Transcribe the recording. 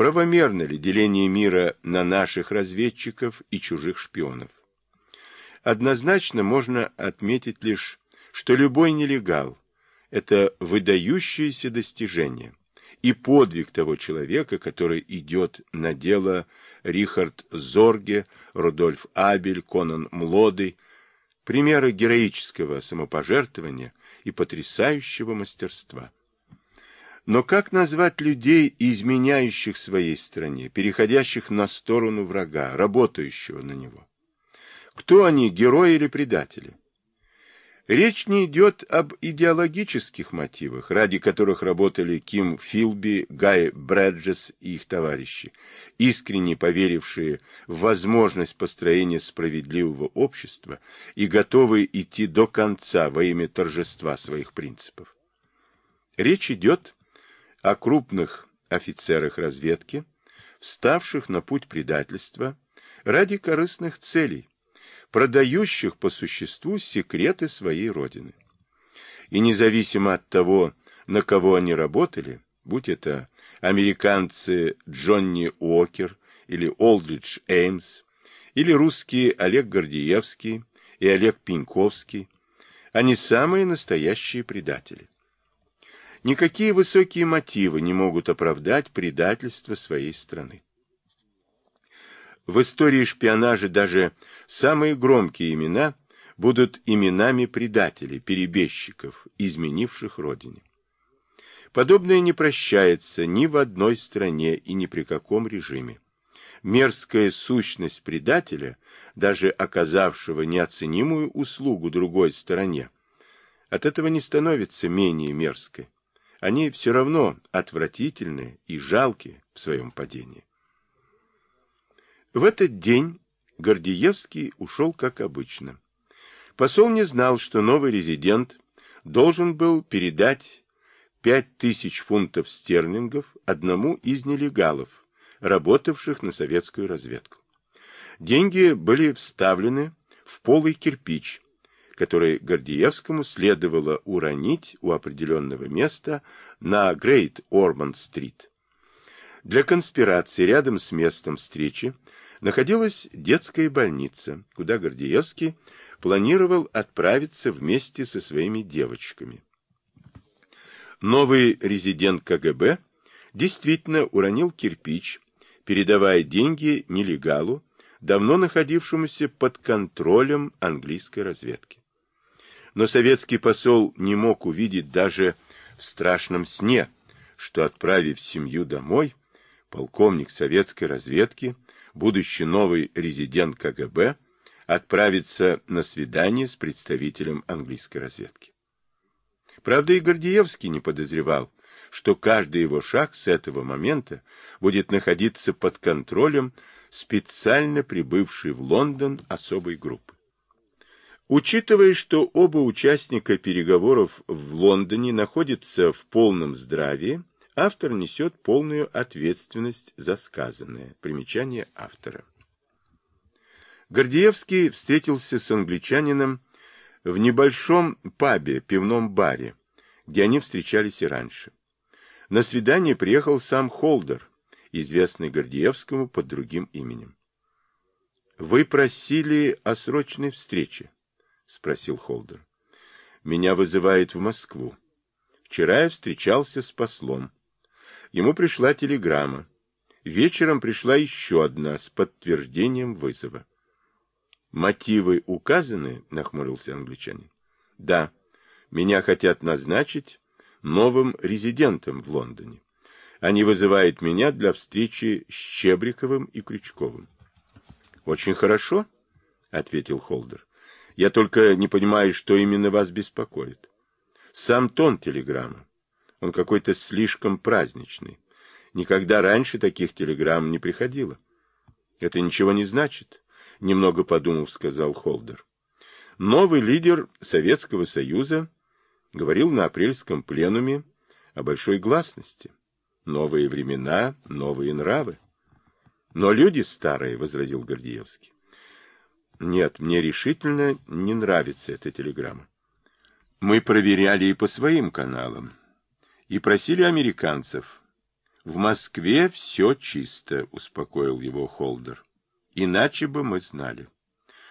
правомерно ли деление мира на наших разведчиков и чужих шпионов. Однозначно можно отметить лишь, что любой нелегал – это выдающееся достижение и подвиг того человека, который идет на дело Рихард Зорге, Рудольф Абель, Конан Млодый, примеры героического самопожертвования и потрясающего мастерства. Но как назвать людей, изменяющих своей стране, переходящих на сторону врага, работающего на него? Кто они, герои или предатели? Речь не идет об идеологических мотивах, ради которых работали Ким Филби, Гай Брэджес и их товарищи, искренне поверившие в возможность построения справедливого общества и готовые идти до конца во имя торжества своих принципов. Речь идет о крупных офицерах разведки, вставших на путь предательства ради корыстных целей, продающих по существу секреты своей родины. И независимо от того, на кого они работали, будь это американцы Джонни Уокер или Олдридж Эймс, или русские Олег Гордеевский и Олег Пеньковский, они самые настоящие предатели. Никакие высокие мотивы не могут оправдать предательство своей страны. В истории шпионажа даже самые громкие имена будут именами предателей, перебежчиков, изменивших родине. Подобное не прощается ни в одной стране и ни при каком режиме. Мерзкая сущность предателя, даже оказавшего неоценимую услугу другой стороне, от этого не становится менее мерзкой. Они все равно отвратительны и жалки в своем падении. В этот день Гордеевский ушел как обычно. Посол не знал, что новый резидент должен был передать пять тысяч фунтов стерлингов одному из нелегалов, работавших на советскую разведку. Деньги были вставлены в полый кирпич, который Гордеевскому следовало уронить у определенного места на Грейт Орманд-стрит. Для конспирации рядом с местом встречи находилась детская больница, куда Гордеевский планировал отправиться вместе со своими девочками. Новый резидент КГБ действительно уронил кирпич, передавая деньги нелегалу, давно находившемуся под контролем английской разведки. Но советский посол не мог увидеть даже в страшном сне, что, отправив семью домой, полковник советской разведки, будущий новый резидент КГБ, отправится на свидание с представителем английской разведки. Правда, и Гордеевский не подозревал, что каждый его шаг с этого момента будет находиться под контролем специально прибывшей в Лондон особой группы. Учитывая, что оба участника переговоров в Лондоне находятся в полном здравии, автор несет полную ответственность за сказанное. Примечание автора. Гордеевский встретился с англичанином в небольшом пабе, пивном баре, где они встречались и раньше. На свидание приехал сам Холдер, известный Гордеевскому под другим именем. «Вы просили о срочной встрече?» — спросил Холдер. «Меня вызывает в Москву. Вчера я встречался с послом. Ему пришла телеграмма. Вечером пришла еще одна с подтверждением вызова. «Мотивы указаны?» — нахмурился англичанин. «Да, меня хотят назначить новым резидентом в Лондоне. Они вызывают меня для встречи с Чебриковым и Крючковым». «Очень хорошо», — ответил Холдер. «Я только не понимаю, что именно вас беспокоит. Сам тон телеграммы. Он какой-то слишком праздничный. Никогда раньше таких телеграмм не приходило. Это ничего не значит, немного подумав, сказал Холдер. Новый лидер Советского Союза говорил на апрельском пленуме о большой гласности. Новые времена, новые нравы. Но люди старые, возразил Гордеевский. Нет, мне решительно не нравится эта телеграмма. Мы проверяли и по своим каналам и просили американцев. В Москве все чисто, успокоил его Холдер. Иначе бы мы знали.